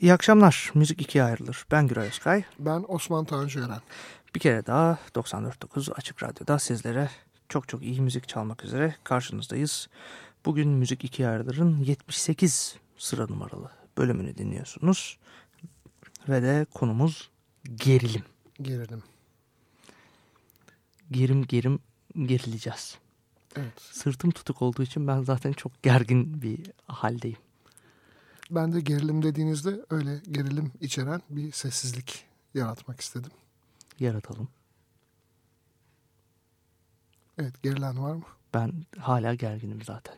İyi akşamlar. Müzik ikiye ayrılır. Ben Güray Özkay. Ben Osman Tanju Eren. Bir kere daha 94.9 Açık Radyo'da sizlere çok çok iyi müzik çalmak üzere karşınızdayız. Bugün Müzik ikiye ayrılırın 78 sıra numaralı bölümünü dinliyorsunuz. Ve de konumuz gerilim. Gerilim. Gerim gerim gerileceğiz. Evet. Sırtım tutuk olduğu için ben zaten çok gergin bir haldeyim. Ben de gerilim dediğinizde öyle gerilim içeren bir sessizlik yaratmak istedim. Yaratalım. Evet gerilen var mı? Ben hala gerginim zaten.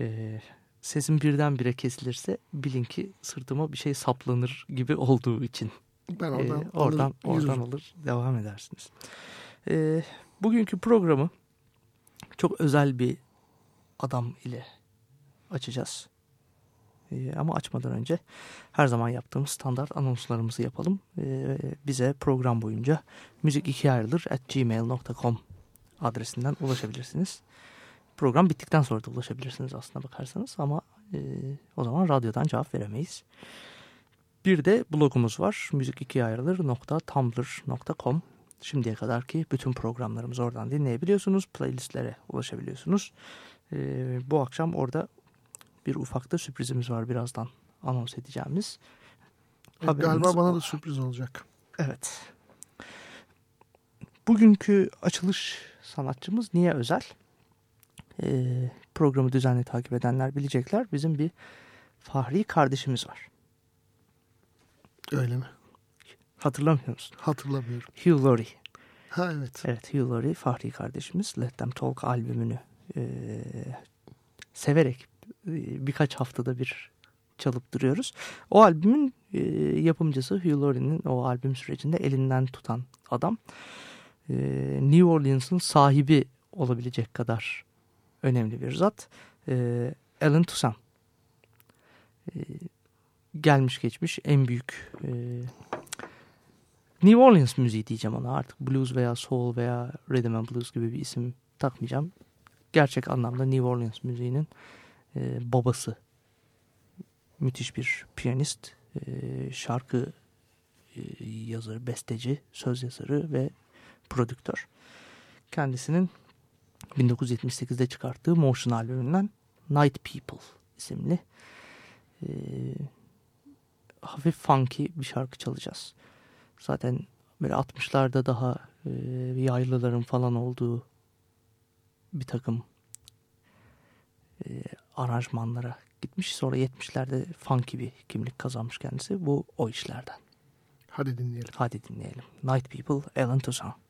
Ee, sesim birdenbire kesilirse bilin ki sırtıma bir şey saplanır gibi olduğu için. Ben Ee, oradan oradan alırım, oradan alır devam edersiniz. Ee, bugünkü programı çok özel bir adam ile açacağız. Ee, ama açmadan önce her zaman yaptığımız standart anonslarımızı yapalım. Ee, bize program boyunca müzik ikiye ayrılır at gmail.com adresinden ulaşabilirsiniz. Program bittikten sonra da ulaşabilirsiniz aslına bakarsanız ama e, o zaman radyodan cevap veremeyiz. Bir de blogumuz var. Müzik ikiye ayrılır.tumblr.com Şimdiye kadar ki bütün programlarımızı oradan dinleyebiliyorsunuz. Playlistlere ulaşabiliyorsunuz. Ee, bu akşam orada bir ufak da sürprizimiz var birazdan anons edeceğimiz. Haberiniz galiba bana var. da sürpriz olacak. Evet. Bugünkü açılış sanatçımız niye özel? Ee, programı düzenli takip edenler bilecekler. Bizim bir Fahri kardeşimiz var. Öyle mi? Hatırlamıyor musun? Hatırlamıyorum. Hugh Laurie. Ha evet. Evet Hugh Laurie Fahri kardeşimiz Let Them Talk albümünü e, severek e, birkaç haftada bir çalıp duruyoruz. O albümün e, yapımcısı Hugh Laurie'nin o albüm sürecinde elinden tutan adam. E, New Orleans'ın sahibi olabilecek kadar önemli bir zat. E, Alan Toussaint. E, gelmiş geçmiş en büyük e, New Orleans müziği diyeceğim ona artık blues veya soul veya rhythm and blues gibi bir isim takmayacağım. Gerçek anlamda New Orleans müziğinin e, babası. Müthiş bir piyanist, e, şarkı e, yazarı, besteci, söz yazarı ve prodüktör. Kendisinin 1978'de çıkarttığı Motion albümünden Night People isimli e, hafif funky bir şarkı çalacağız. Zaten böyle 60'larda daha e, yaylıların falan olduğu bir takım e, aranjmanlara gitmiş. Sonra 70'lerde funky bir kimlik kazanmış kendisi. Bu o işlerden. Hadi dinleyelim. Hadi dinleyelim. Night People, Alan Toussaint.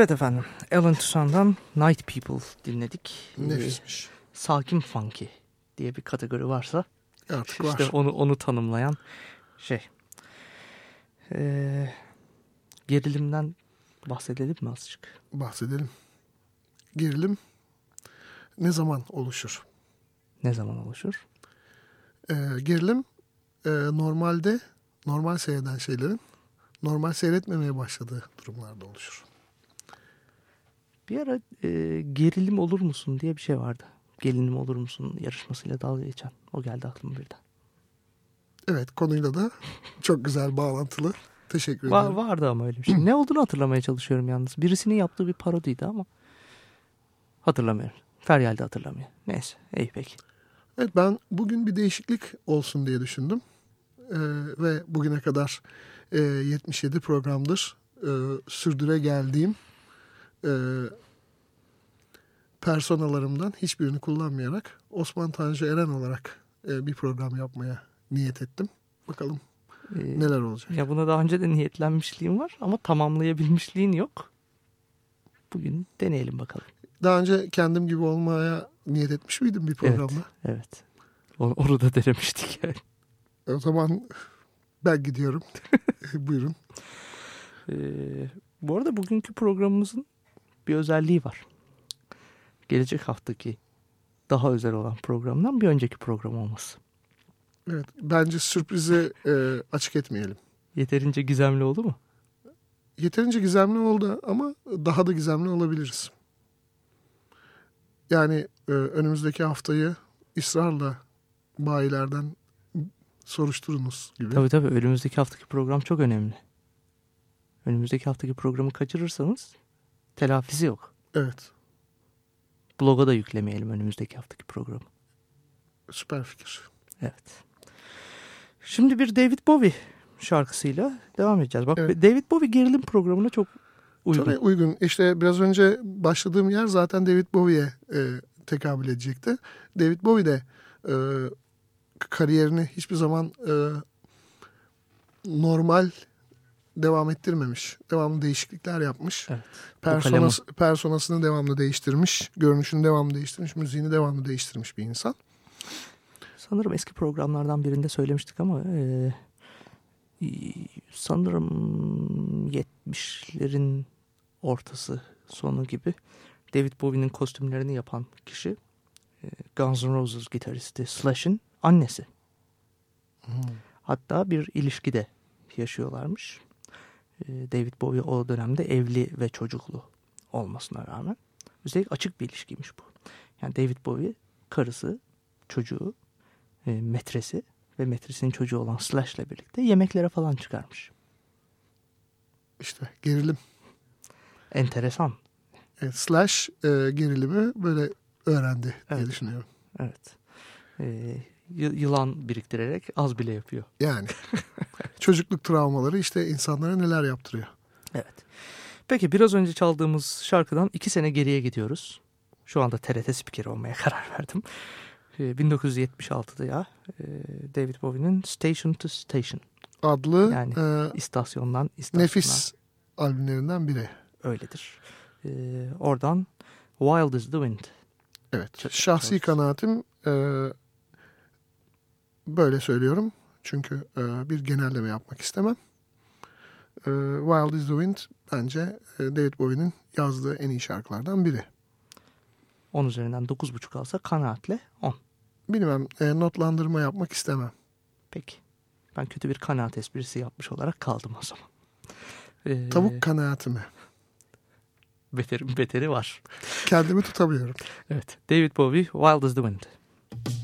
Evet efendim. Alan Toussaint'dan Night People dinledik. Ee, Nefismiş. sakin funky diye bir kategori varsa Artık var. işte onu onu tanımlayan şey. Ee, gerilimden bahsedelim mi azıcık? Bahsedelim. Gerilim ne zaman oluşur? Ne zaman oluşur? Ee, gerilim e, normalde normal seyreden şeylerin normal seyretmemeye başladığı durumlarda oluşur. Bir ara e, gerilim olur musun diye bir şey vardı. Gelinim olur musun yarışmasıyla dalga geçen. O geldi aklıma birden. Evet konuyla da çok güzel bağlantılı. Teşekkür ederim. vardı ama öyle bir şey. ne olduğunu hatırlamaya çalışıyorum yalnız. Birisinin yaptığı bir parodiydi ama hatırlamıyorum. Feryal de hatırlamıyor. Neyse iyi peki. Evet ben bugün bir değişiklik olsun diye düşündüm. Ee, ve bugüne kadar e, 77 programdır e, sürdüre geldiğim e, personalarımdan hiçbirini kullanmayarak Osman Tanju Eren olarak e, bir program yapmaya niyet ettim. Bakalım Ee, neler olacak. Ya buna daha önce de niyetlenmişliğim var ama tamamlayabilmişliğin yok. Bugün deneyelim bakalım. Daha önce kendim gibi olmaya niyet etmiş miydim bir programda? Evet. Onu, onu da denemiştik yani. O zaman ben gidiyorum. Buyurun. Ee, bu arada bugünkü programımızın bir özelliği var. Gelecek haftaki daha özel olan programdan bir önceki program olması. Evet, bence sürprizi e, açık etmeyelim. Yeterince gizemli oldu mu? Yeterince gizemli oldu ama daha da gizemli olabiliriz. Yani e, önümüzdeki haftayı ısrarla bayilerden soruşturunuz gibi. Tabii tabii önümüzdeki haftaki program çok önemli. Önümüzdeki haftaki programı kaçırırsanız telafisi yok. Evet, Bloga da yüklemeyelim önümüzdeki haftaki programı. süper fikir. Evet. Şimdi bir David Bowie şarkısıyla devam edeceğiz. Bak Evet. David Bowie gerilim programına çok uygun. Tabii uygun. İşte biraz önce başladığım yer zaten David Bowie'ye e, tekabül edecekti. David Bowie de e, kariyerini hiçbir zaman e, normal devam ettirmemiş. Devamlı değişiklikler yapmış. Evet. Personas, personasını devamlı değiştirmiş. Görünüşünü devamlı değiştirmiş. Müziğini devamlı değiştirmiş bir insan. Sanırım eski programlardan birinde söylemiştik ama e, sanırım 70'lerin ortası sonu gibi David Bowie'nin kostümlerini yapan kişi e, Guns N' Roses gitaristi Slash'in annesi. Hatta bir ilişkide yaşıyorlarmış. E, David Bowie o dönemde evli ve çocuklu olmasına rağmen. Üstelik açık bir ilişkiymiş bu. Yani David Bowie karısı, çocuğu, e, metresi ve metresinin çocuğu olan Slash'le birlikte yemeklere falan çıkarmış. İşte gerilim. Enteresan. Evet, slash e, gerilimi böyle öğrendi diye Evet. düşünüyorum. Evet. E, yılan biriktirerek az bile yapıyor. Yani çocukluk travmaları işte insanlara neler yaptırıyor. Evet. Peki biraz önce çaldığımız şarkıdan iki sene geriye gidiyoruz. Şu anda TRT spikeri olmaya karar verdim. E, 1976'da ya e, David Bowie'nin Station to Station Adlı Yani e, istasyondan istasyona nefis albümlerinden biri. öyledir. E, oradan Wild is the Wind. Evet. Çok- Şahsi çok- kanaatim e, böyle söylüyorum. Çünkü e, bir genelleme yapmak istemem. E, Wild is the Wind bence e, David Bowie'nin yazdığı en iyi şarkılardan biri. 10 üzerinden 9.5 alsa kanaatle 10. Bilmem e, notlandırma yapmak istemem. Peki. Ben kötü bir kanaat esprisi yapmış olarak kaldım o zaman. Ee, Tavuk kanaatimi. Beteri, beteri var. Kendimi tutamıyorum. Evet. David Bowie, Wild as the Wind. Love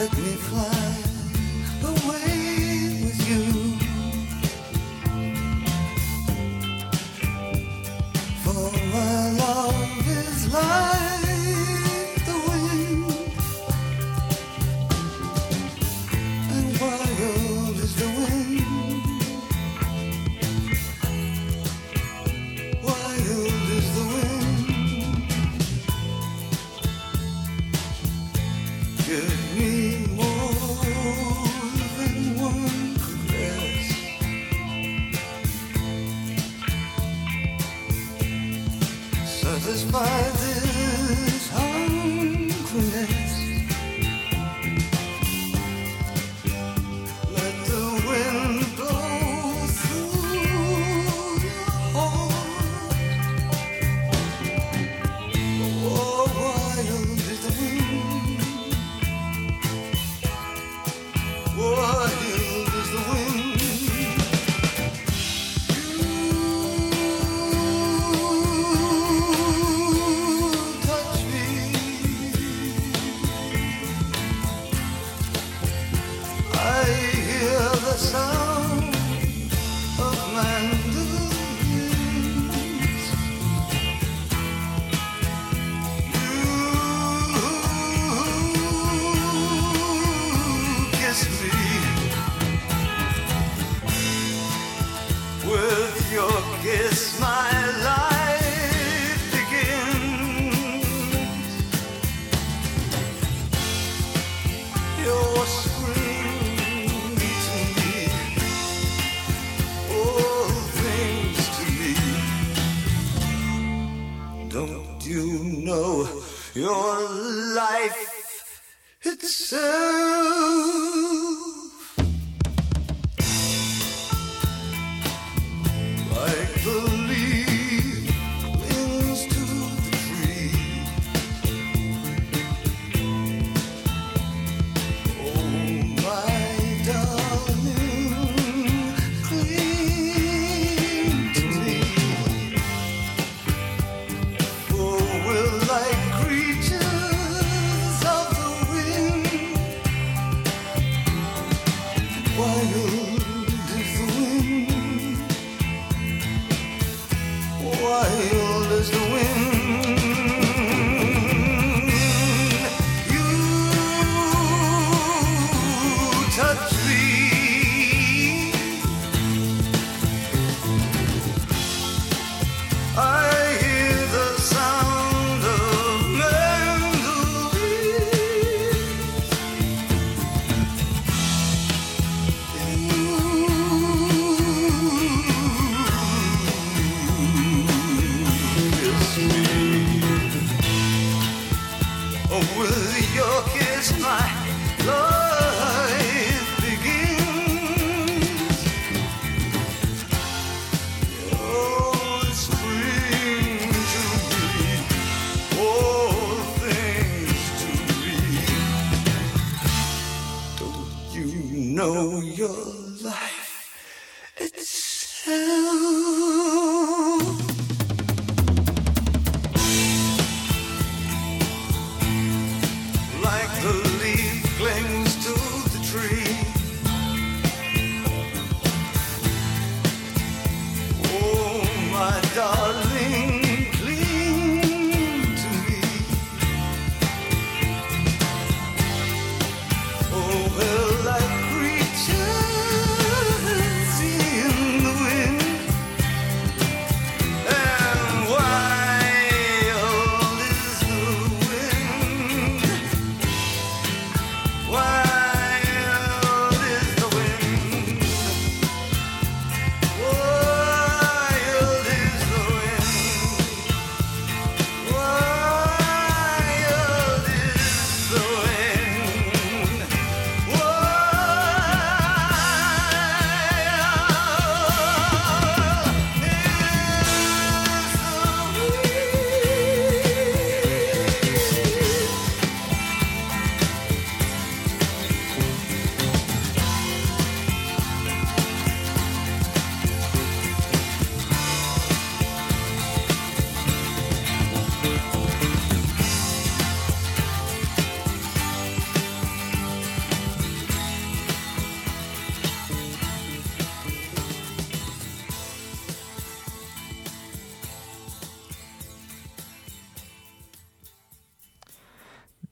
let me fly. Your life itself.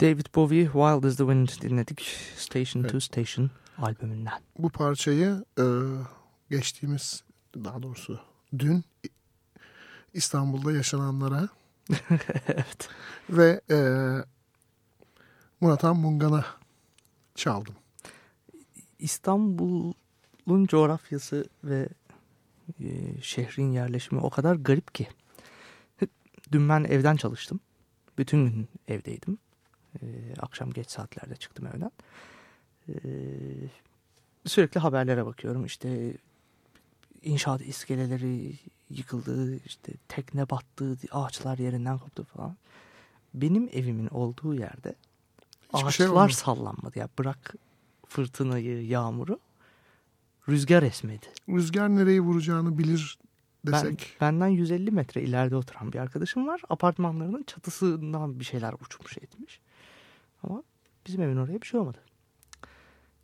David Bowie Wild as the Wind dinledik. Station evet. to Station albümünden. Bu parçayı e, geçtiğimiz daha doğrusu dün İstanbul'da yaşananlara evet. ve e, Muratan Mungan'a çaldım. İstanbul'un coğrafyası ve e, şehrin yerleşimi o kadar garip ki. Dün ben evden çalıştım. Bütün gün evdeydim. Ee, akşam geç saatlerde çıktım evden. Ee, sürekli haberlere bakıyorum. İşte inşaat iskeleleri yıkıldı, işte tekne battı, ağaçlar yerinden koptu falan. Benim evimin olduğu yerde Hiçbir ağaçlar şey sallanmadı. Ya bırak fırtınayı, yağmuru, rüzgar esmedi. Rüzgar nereyi vuracağını bilir Ben, desek. benden 150 metre ileride oturan bir arkadaşım var. Apartmanlarının çatısından bir şeyler uçmuş etmiş. Ama bizim evin oraya bir şey olmadı.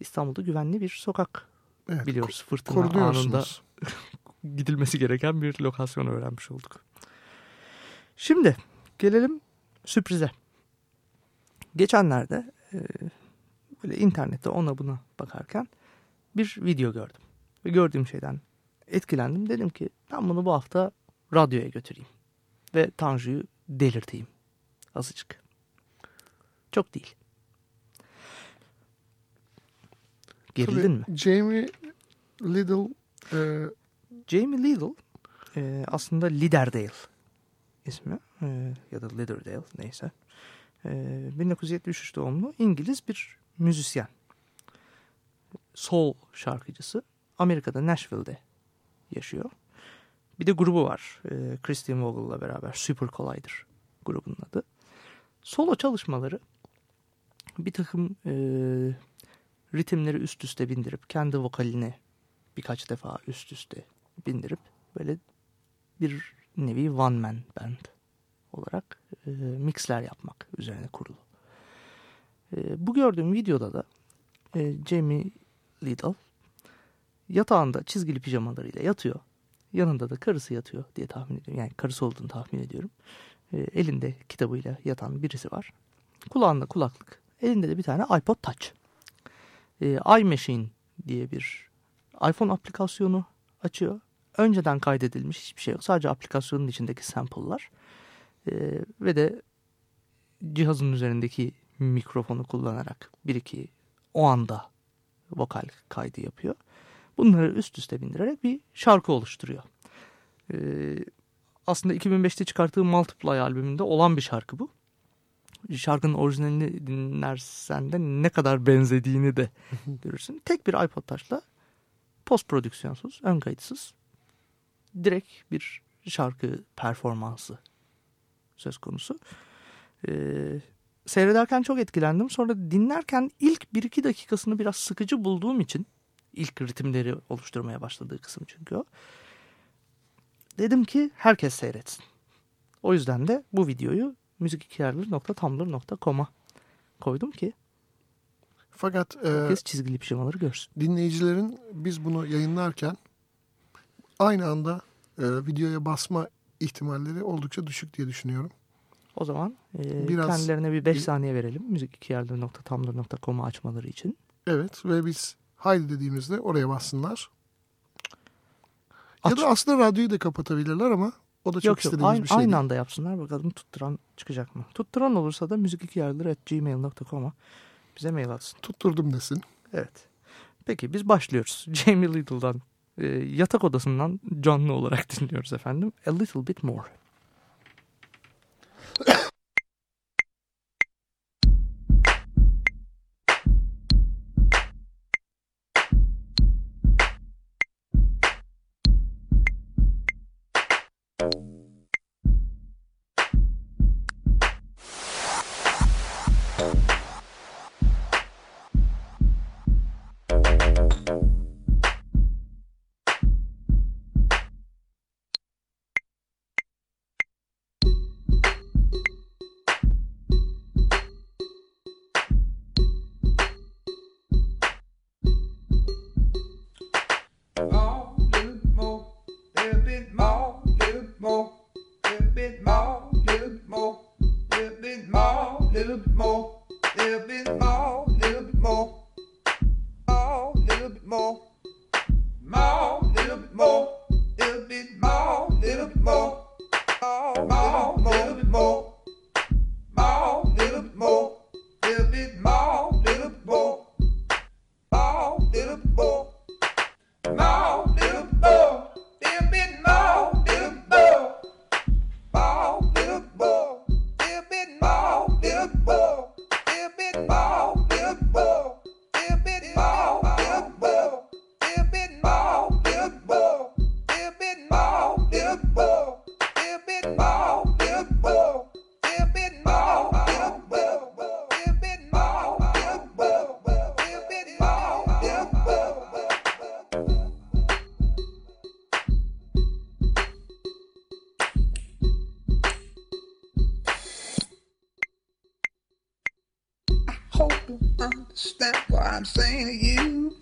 İstanbul'da güvenli bir sokak evet, biliyoruz. Fırtına anında gidilmesi gereken bir lokasyon öğrenmiş olduk. Şimdi gelelim sürprize. Geçenlerde e, böyle internette ona buna bakarken bir video gördüm. Ve gördüğüm şeyden etkilendim. Dedim ki ben bunu bu hafta radyoya götüreyim. Ve Tanju'yu delirteyim. Azıcık. Çok değil. Gerildin Tabii mi? Jamie Little e, Jamie Lidl e, aslında Liderdale ismi e, ya da Liderdale neyse. E, 1973 doğumlu İngiliz bir müzisyen. Soul şarkıcısı. Amerika'da Nashville'de yaşıyor. Bir de grubu var. E, Christian Vogel'la beraber Super Collider grubunun adı. Solo çalışmaları bir takım e, ritimleri üst üste bindirip kendi vokalini birkaç defa üst üste bindirip böyle bir nevi one man band olarak e, mixler yapmak üzerine kurulu. E, bu gördüğüm videoda da e, Jamie Lidl yatağında çizgili pijamalarıyla yatıyor. Yanında da karısı yatıyor diye tahmin ediyorum. Yani karısı olduğunu tahmin ediyorum. E, elinde kitabıyla yatan birisi var. Kulağında kulaklık. Elinde de bir tane iPod Touch. E, iMachine diye bir iPhone aplikasyonu açıyor. Önceden kaydedilmiş hiçbir şey yok. Sadece aplikasyonun içindeki sample'lar. Ee, ve de cihazın üzerindeki mikrofonu kullanarak bir iki o anda vokal kaydı yapıyor. Bunları üst üste bindirerek bir şarkı oluşturuyor. Ee, aslında 2005'te çıkarttığı Multiply albümünde olan bir şarkı bu. Şarkının orijinalini dinlersen de ne kadar benzediğini de görürsün. Tek bir iPod Touch'la post prodüksiyonsuz, ön kayıtsız direkt bir şarkı performansı söz konusu. Ee, seyrederken çok etkilendim. Sonra dinlerken ilk 1-2 dakikasını biraz sıkıcı bulduğum için ilk ritimleri oluşturmaya başladığı kısım çünkü o. Dedim ki herkes seyretsin. O yüzden de bu videoyu müzikikyarları.tumblr.com'a koydum ki fakat e, herkes çizgili pijamaları görsün. dinleyicilerin biz bunu yayınlarken aynı anda e, videoya basma ihtimalleri oldukça düşük diye düşünüyorum. O zaman e, Biraz- kendilerine bir 5 saniye verelim. müzikikyarları.tumblr.com'u açmaları için. Evet ve biz haydi dediğimizde oraya bassınlar. Aç. Ya da aslında radyoyu da kapatabilirler ama o da çok yok istediğimiz aynı, bir şey aynı değil. anda yapsınlar bakalım tutturan çıkacak mı? Tutturan olursa da müzikikyarları.gmail.com'a bize mail atsın. Tutturdum desin. Evet. Peki biz başlıyoruz. Jamie Little'dan e, yatak odasından canlı olarak dinliyoruz efendim. A Little Bit More. Understand what I'm saying to you.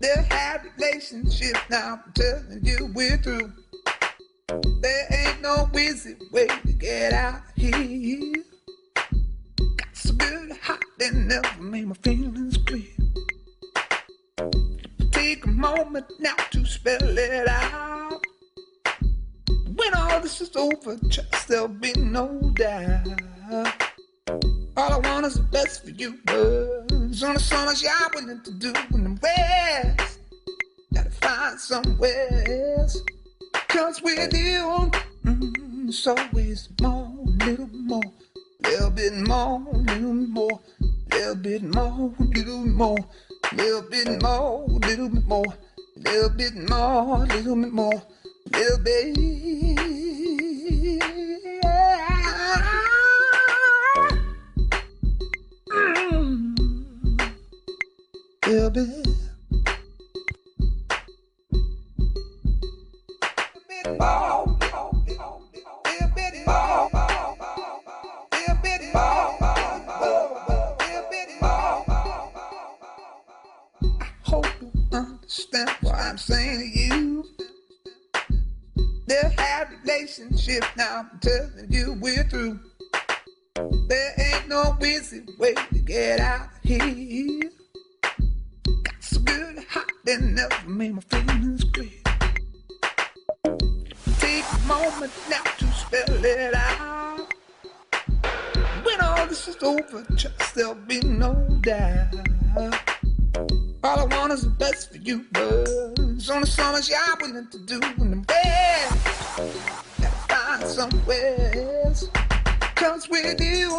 They'll have relationship now. I'm telling you we're through. There ain't no easy way to get out here. Got so good hot that never made my feelings clear. Take a moment now to spell it out. When all this is over, trust there'll be no doubt. Best for you, there's only so much I'm willing to do in the West. Gotta find somewhere else. Cause with you, mm, it's moment now to spell it out. When all this is over, trust there'll be no doubt. All I want is the best for you, but it's only so much I'm willing to do in the bed. Gotta find somewhere else. Cause with you,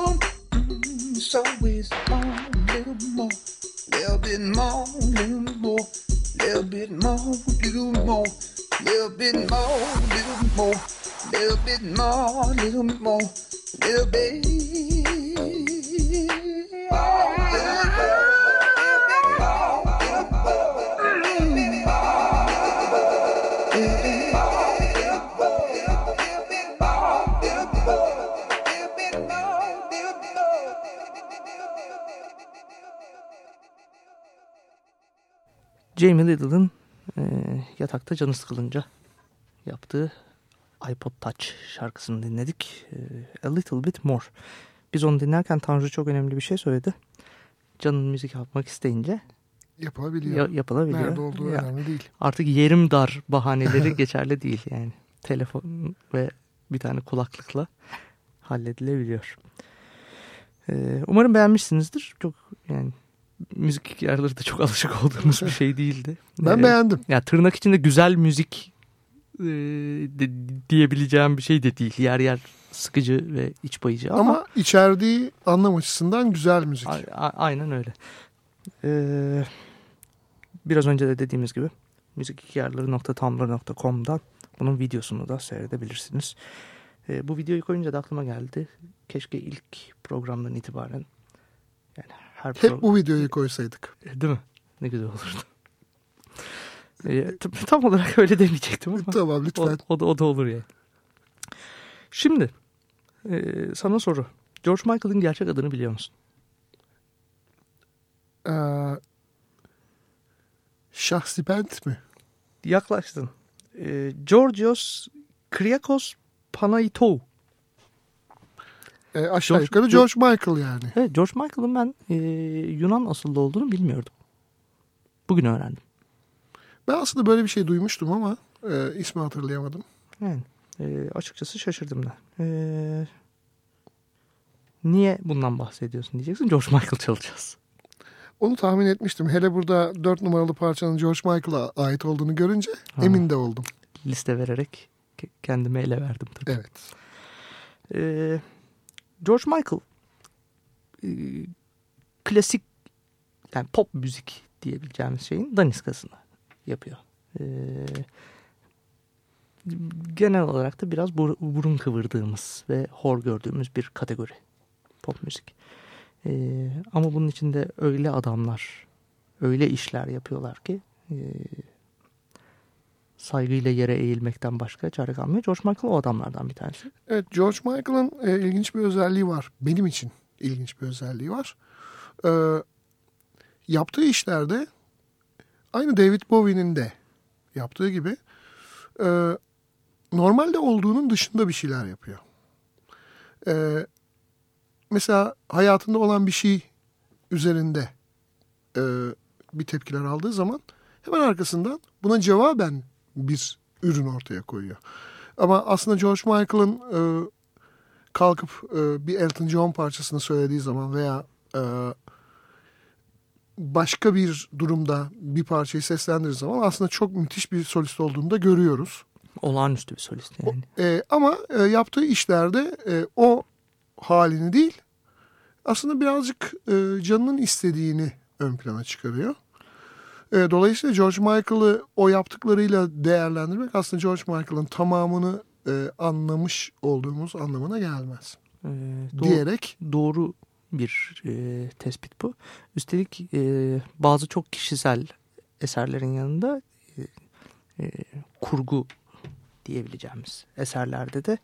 mm, it's always a little more, little bit more, little more, little bit more, little more, little bit more, little bit more, little bit more, little bit more, little bit. Jamie Little'ın e, yatakta canı sıkılınca yaptığı iPod Touch şarkısını dinledik. E, A Little Bit More. Biz onu dinlerken Tanju çok önemli bir şey söyledi. Canın müzik yapmak isteyince Yapılabiliyor. ya- yapılabiliyor. Nerede olduğu Ya- önemli değil. Artık yerim dar bahaneleri geçerli değil yani. Telefon ve bir tane kulaklıkla halledilebiliyor. Ee, umarım beğenmişsinizdir. Çok yani müzik yerleri de çok alışık olduğumuz bir şey değildi. Ben Ee, beğendim. Ya tırnak içinde güzel müzik e, de- diyebileceğim bir şey de değil. Yer yer sıkıcı ve iç bayıcı ama, Ama içerdiği anlam açısından güzel müzik. A- a- aynen öyle. Ee, biraz önce de dediğimiz gibi müzikhikayarları.tumblr.com'dan bunun videosunu da seyredebilirsiniz. Ee, bu videoyu koyunca da aklıma geldi. Keşke ilk programdan itibaren yani her Hep bu videoyu koysaydık. değil mi? Ne güzel olurdu. T- tam olarak öyle demeyecektim ama Tamam o, lütfen. o da, o da olur yani. Şimdi e, sana soru. George Michael'ın gerçek adını biliyor musun? Ee, şahsi bent mi? Yaklaştın. Ee, Georgios Kriakos Panaitou. Ee, aşağı George- yukarı George Michael yani. Evet George Michael'ın ben e, Yunan asıllı olduğunu bilmiyordum. Bugün öğrendim. Ben aslında böyle bir şey duymuştum ama e, ismi hatırlayamadım. Yani e, açıkçası şaşırdım da. E, niye bundan bahsediyorsun diyeceksin. George Michael çalacağız. Onu tahmin etmiştim. Hele burada 4 numaralı parçanın George Michael'a ait olduğunu görünce Ha. emin de oldum. Liste vererek ke- kendime ele verdim tabii. Evet. Ee, George Michael e, klasik yani pop müzik diyebileceğimiz şeyin daniskasını yapıyor. Ee, genel olarak da biraz bur- burun kıvırdığımız ve hor gördüğümüz bir kategori pop müzik. Ee, ama bunun içinde öyle adamlar, öyle işler yapıyorlar ki e, saygıyla yere eğilmekten başka çare kalmıyor. George Michael o adamlardan bir tanesi. Evet George Michael'ın e, ilginç bir özelliği var. Benim için ilginç bir özelliği var. Ee, yaptığı işlerde aynı David Bowie'nin de yaptığı gibi e, normalde olduğunun dışında bir şeyler yapıyor. Ee, mesela hayatında olan bir şey üzerinde e, bir tepkiler aldığı zaman hemen arkasından buna cevaben bir ürün ortaya koyuyor. Ama aslında George Michael'ın e, kalkıp e, bir Elton John parçasını söylediği zaman veya e, başka bir durumda bir parçayı seslendirdiği zaman aslında çok müthiş bir solist olduğunu da görüyoruz. Olağanüstü bir solist yani. E, ama e, yaptığı işlerde e, o halini değil aslında birazcık e, canının istediğini ön plana çıkarıyor. E, dolayısıyla George Michael'ı o yaptıklarıyla değerlendirmek aslında George Michael'ın tamamını e, anlamış olduğumuz anlamına gelmez. Ee, doğ- Diyerek doğru bir e, tespit bu. Üstelik e, bazı çok kişisel eserlerin yanında e, e, kurgu diyebileceğimiz eserlerde de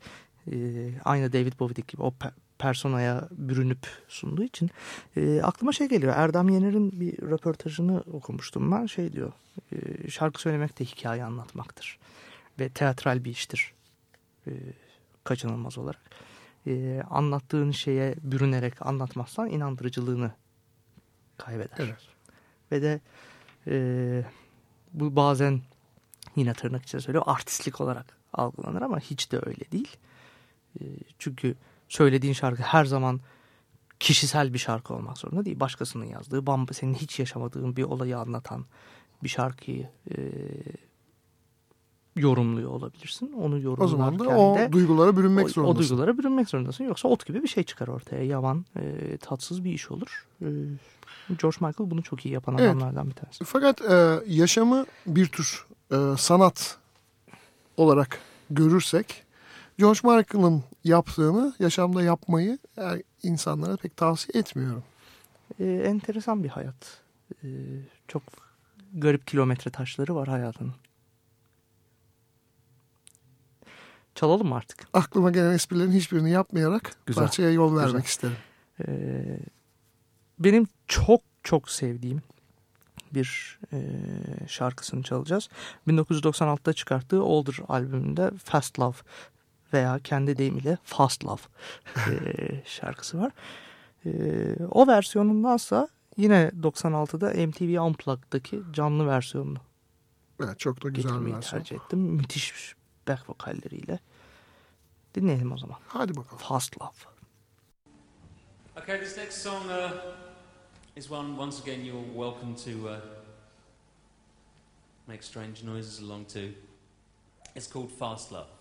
e, aynı David Bowie'deki gibi o personaya bürünüp sunduğu için e, aklıma şey geliyor. Erdem Yener'in bir röportajını okumuştum ben. Şey diyor, e, şarkı söylemek de hikaye anlatmaktır. Ve teatral bir iştir. E, kaçınılmaz olarak. E, anlattığın şeye bürünerek anlatmazsan inandırıcılığını kaybeder. Evet. Ve de e, bu bazen yine tırnak içinde söylüyor artistlik olarak algılanır ama hiç de öyle değil. E, çünkü söylediğin şarkı her zaman kişisel bir şarkı olmak zorunda değil. Başkasının yazdığı, bamba senin hiç yaşamadığın bir olayı anlatan bir şarkıyı e, yorumluyor olabilirsin. Onu yorumlarken o zaman da o de duygulara bürünmek o, o zorundasın. duygulara bürünmek zorundasın. Yoksa ot gibi bir şey çıkar ortaya. Yavan, e, tatsız bir iş olur. E, George Michael bunu çok iyi yapan Evet. adamlardan bir tanesi. Fakat e, yaşamı bir tür e, sanat olarak görürsek George Michael'ın yaptığını yaşamda yapmayı yani insanlara pek tavsiye etmiyorum. E, enteresan bir hayat. E, çok garip kilometre taşları var hayatının. Çalalım mı artık? Aklıma gelen esprilerin hiçbirini yapmayarak Güzel, parçaya yol vermek güzel. isterim. Ee, benim çok çok sevdiğim bir e, şarkısını çalacağız. 1996'da çıkarttığı Older albümünde Fast Love veya kendi deyimiyle Fast Love e, şarkısı var. E, o versiyonundansa yine 96'da MTV Unplugged'daki canlı versiyonunu Evet, çok da güzel bir getirmeyi versiyon. tercih ettim. Müthiş back vokalleriyle. Dinleyelim o zaman. Hadi bakalım. Fast Love. Okay, this next song uh, is one once again you're welcome to uh, make strange noises along to. It's called Fast Love.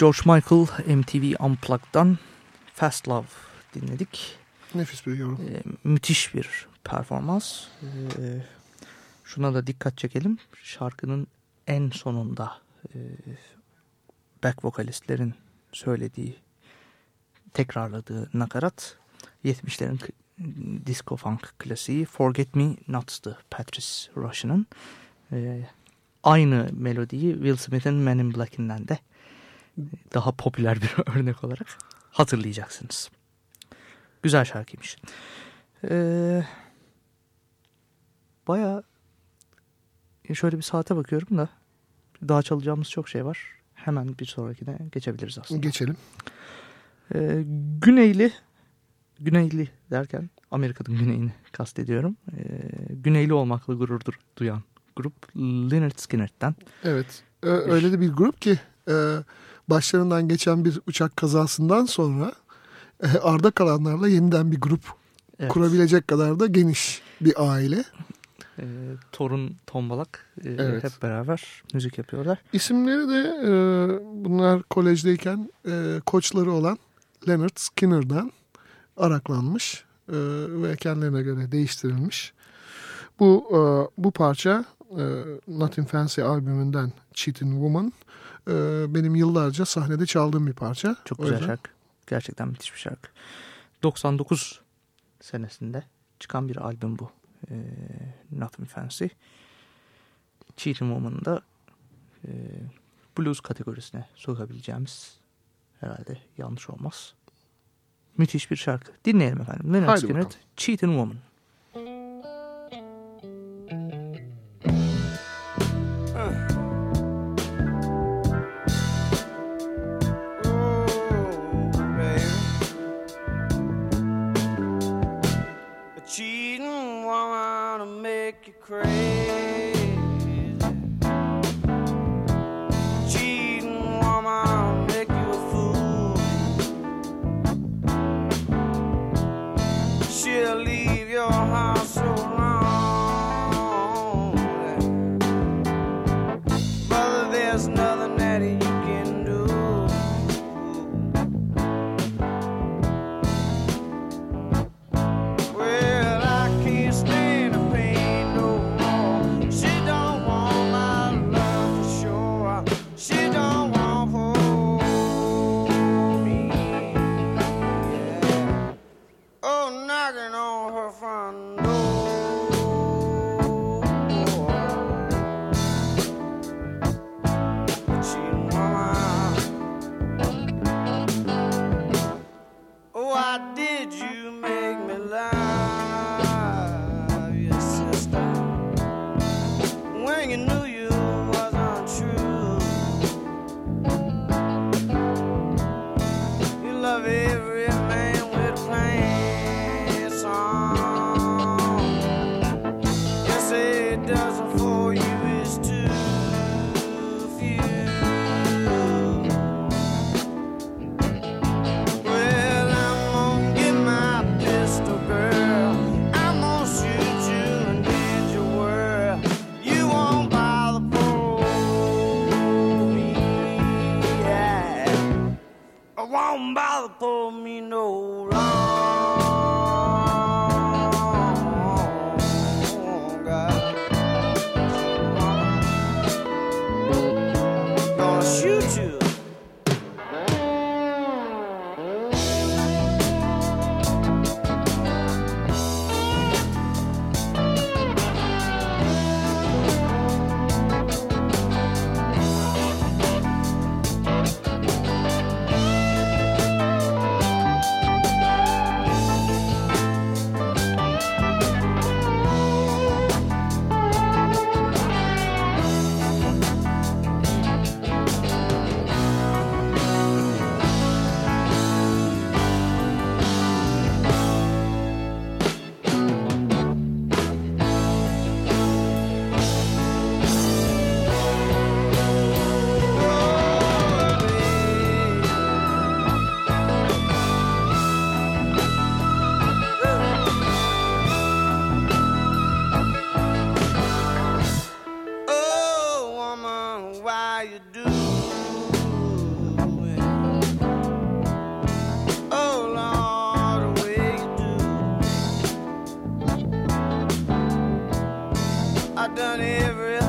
George Michael MTV Unplugged'dan Fast Love dinledik. Nefis bir yorum. Ee, müthiş bir performans. Ee, şuna da dikkat çekelim. Şarkının en sonunda e, back vokalistlerin söylediği, tekrarladığı nakarat 70'lerin k- disco funk klasiği Forget Me Not'tı Patrice Russian'ın. Ee, aynı melodiyi Will Smith'in Men in Black'inden de daha popüler bir örnek olarak hatırlayacaksınız. Güzel şarkıymış. Ee, Baya şöyle bir saate bakıyorum da daha çalacağımız çok şey var. Hemen bir sonrakine geçebiliriz aslında. Geçelim. Ee, güneyli, güneyli derken Amerika'nın güneyini kastediyorum. Ee, güneyli olmakla gurur du- duyan grup Leonard Skinner'den. Evet. Ö- Öyle de bir grup ki e, başlarından geçen bir uçak kazasından sonra e, arda kalanlarla yeniden bir grup Evet. kurabilecek kadar da geniş bir aile. Ee, torun Tombalak e, Evet. hep beraber müzik yapıyorlar. İsimleri de e, bunlar kolejdeyken e, koçları olan Leonard Skinner'dan araklanmış e, ve kendilerine göre değiştirilmiş. Bu e, bu parça e, Nothing Fancy albümünden Cheating Woman e, benim yıllarca sahnede çaldığım bir parça. Çok O güzel yüzden şarkı. Gerçekten müthiş bir şarkı. 99 senesinde çıkan bir albüm bu. Ee, Nothing Fancy. Cheating Woman'ı da e, blues kategorisine sokabileceğimiz herhalde yanlış olmaz. Müthiş bir şarkı. Dinleyelim efendim. Leonard Skinner. Cheating Woman. how you do. Oh Lord, the way you do. I done every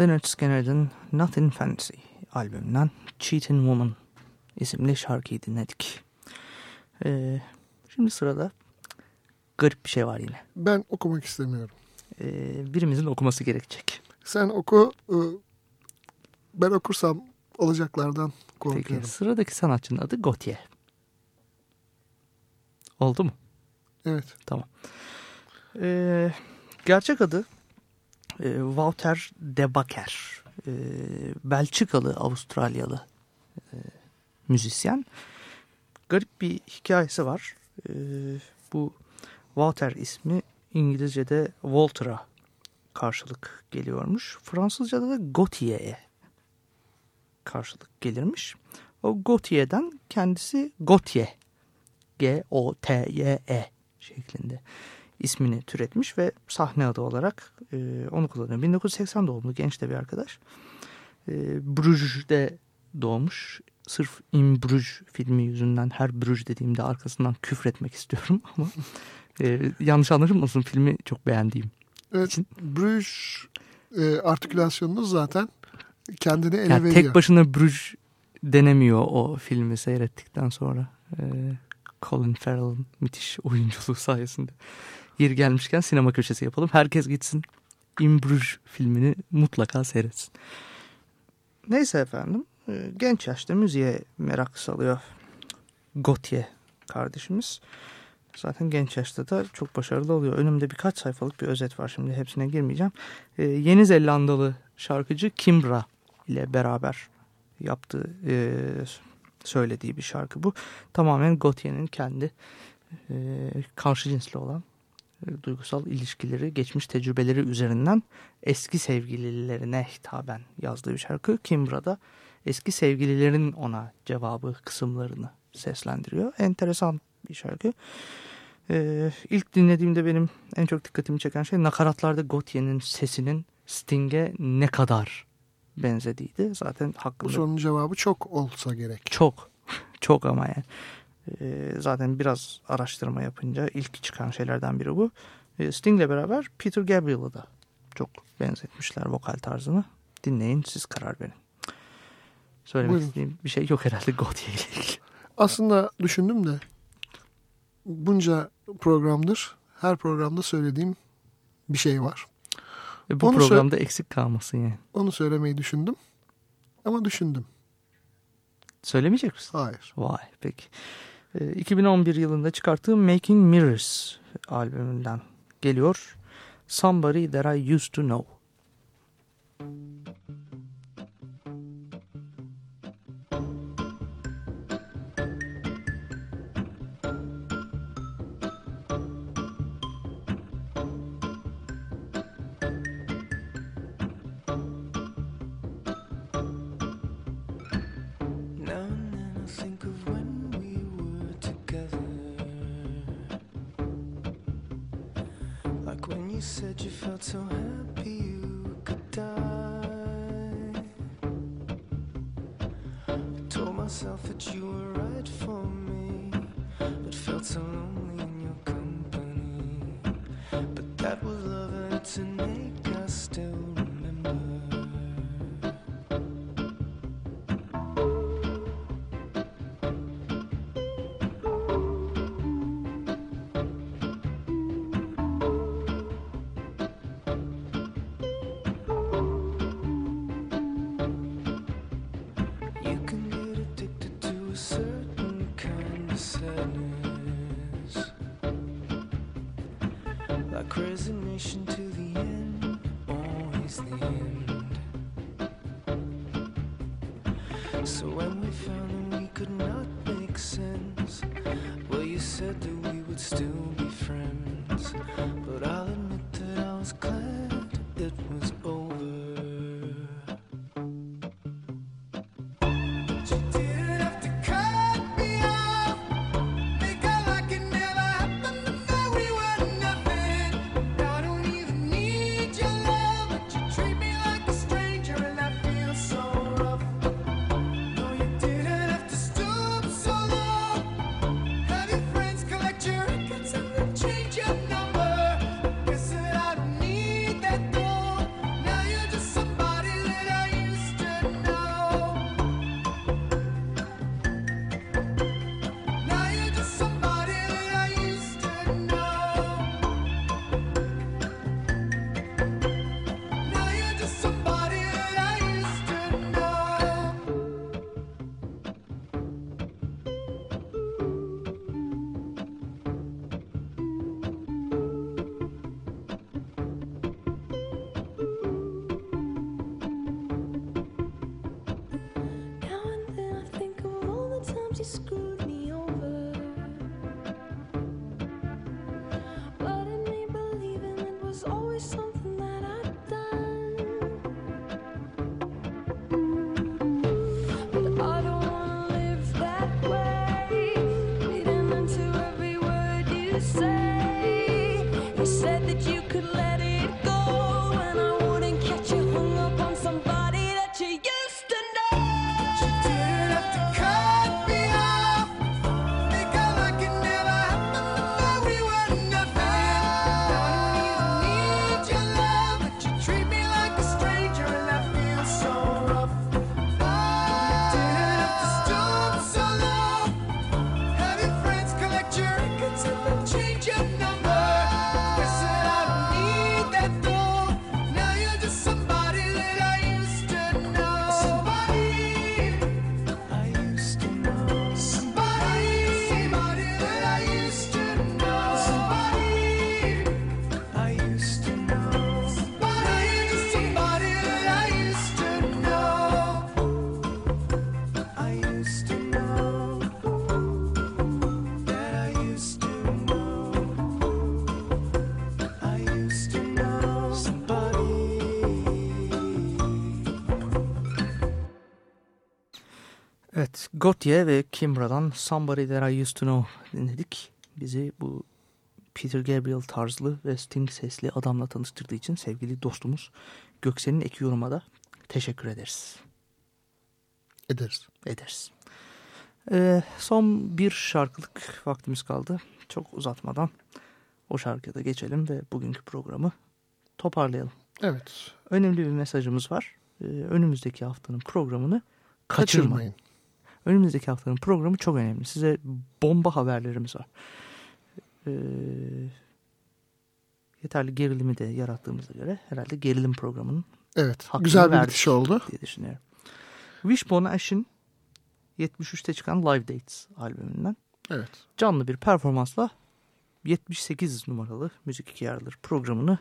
Leonard Skinner'ın Nothing Fancy albümünden Cheating Woman isimli şarkıyı dinledik. Ee, şimdi sırada garip bir şey var yine. Ben okumak istemiyorum. Ee, birimizin okuması gerekecek. Sen oku. e, Ben okursam olacaklardan Peki korkuyorum. sıradaki sanatçının adı Gautier. Oldu mu? Evet. Ee, gerçek adı e, Wouter de Bakker. Ee, Belçikalı, Avustralyalı e, müzisyen. Garip bir hikayesi var. Ee, bu Wouter ismi İngilizce'de Walter'a karşılık geliyormuş. Fransızca'da da Gautier'e karşılık gelirmiş. O Gautier'den kendisi Gautier. G-O-T-Y-E şeklinde ismini türetmiş ve sahne adı olarak e, onu kullanıyor. 1980 doğumlu genç de bir arkadaş. E, Bruges'de doğmuş. Sırf In Bruges filmi yüzünden her Bruges dediğimde arkasından küfretmek istiyorum ama e, yanlış anlaşılmasın filmi çok beğendiğim. Evet. için. Bruges e, artikülasyonunuz zaten kendini ele Yani veriyor. tek başına Bruges denemiyor o filmi seyrettikten sonra. E, Colin Farrell'ın müthiş oyunculuğu sayesinde. Yeri gelmişken sinema köşesi yapalım. Herkes gitsin In filmini mutlaka seyretsin. Neyse efendim. e, Genç yaşta müziğe merak salıyor Gautier kardeşimiz. Zaten genç yaşta da çok başarılı oluyor. Önümde birkaç sayfalık bir özet var şimdi hepsine girmeyeceğim. E, Yeni Zelandalı şarkıcı Kimbra ile beraber yaptığı e, söylediği bir şarkı bu. Tamamen Gautier'in kendi e, karşı cinsli olan e, duygusal ilişkileri, geçmiş tecrübeleri üzerinden eski sevgililerine hitaben yazdığı bir şarkı. Kimbra da eski sevgililerin ona cevabı kısımlarını seslendiriyor. Enteresan bir şarkı. Ee, ilk dinlediğimde benim en çok dikkatimi çeken şey nakaratlarda Gautier'in sesinin Sting'e ne kadar benzediğiydi. Zaten Bu hakkında sorunun cevabı çok olsa gerek. çok çok ama yani. Ee, zaten biraz araştırma yapınca ilk çıkan şeylerden biri bu. Ee, Sting'le beraber Peter Gabriel'ı da çok benzetmişler vokal tarzını. Dinleyin siz karar verin. Söylemek Buyurun. istediğim bir şey yok herhalde Gautier ile ilgili. Aslında düşündüm de bunca programdır her programda söylediğim bir şey var. Ve bu Onu programda eksik kalmasın yani. Onu söylemeyi düşündüm ama düşündüm. Söylemeyecek misin? Hayır. Vay peki. Ee, 2011 yılında çıkarttığı Making Mirrors albümünden geliyor. Somebody That I Used To Know. Now when we found say. You said that you could let it Gotye ve Kimbra'dan Somebody That I Used To Know dinledik. Bizi bu Peter Gabriel tarzlı ve Sting sesli adamla tanıştırdığı için sevgili dostumuz Göksel'in ek yoruma da teşekkür ederiz. Ederiz. Ederiz. Ee, son bir şarkılık vaktimiz kaldı. Çok uzatmadan o şarkıya da geçelim ve bugünkü programı toparlayalım. Evet. Önemli bir mesajımız var. Ee, önümüzdeki haftanın programını kaçırmayın. Kaçırmayın. Önümüzdeki haftanın programı çok önemli. Size bomba haberlerimiz var. Ee, yeterli gerilimi de yarattığımıza göre herhalde gerilim programının Evet. Güzel bir bitiş oldu. diye düşünüyorum. Wishbone Ash'in 73'te çıkan Live Dates albümünden Evet. canlı bir performansla 78 numaralı Müzik İki Yarıdır programını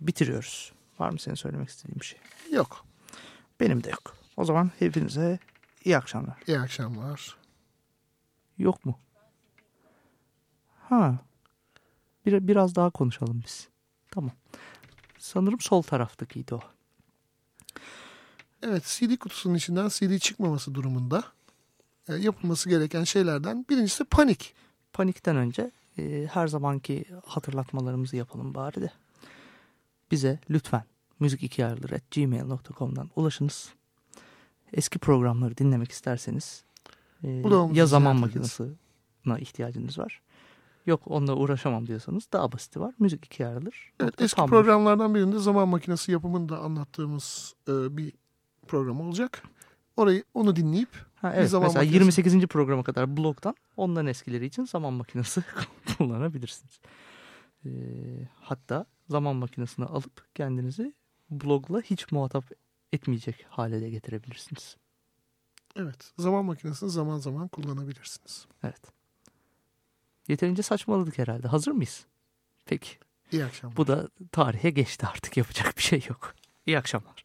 bitiriyoruz. Var mı senin söylemek istediğin bir şey? Yok. Benim de yok. O zaman hepinize iyi akşamlar. İyi akşamlar. Yok mu? Ha. Bir, biraz daha konuşalım biz. Tamam. Sanırım sol taraftakiydi o. Evet CD kutusunun içinden CD çıkmaması durumunda e, yapılması gereken şeylerden birincisi panik. Panikten önce e, her zamanki hatırlatmalarımızı yapalım bari de. Bize lütfen müzik2yardır.gmail.com'dan ulaşınız. Eski programları dinlemek isterseniz e, ya zaman makinesine ihtiyacınız var. Yok onunla uğraşamam diyorsanız daha basiti var. Müzik iki yarıdır. Evet, eski Tumblr. programlardan birinde zaman makinesi yapımını da anlattığımız e, bir program olacak. Orayı onu dinleyip Ha, bir evet, zaman mesela makinesi- 28. programa kadar blogdan ondan eskileri için zaman makinesi kullanabilirsiniz. Ee, hatta zaman makinesini alıp kendinizi blogla hiç muhatap etmeyecek hale de getirebilirsiniz. evet zaman makinesini zaman zaman kullanabilirsiniz. Evet. Yeterince saçmaladık herhalde. Hazır mıyız? Peki. İyi akşamlar. Bu da tarihe geçti artık yapacak bir şey yok. İyi akşamlar.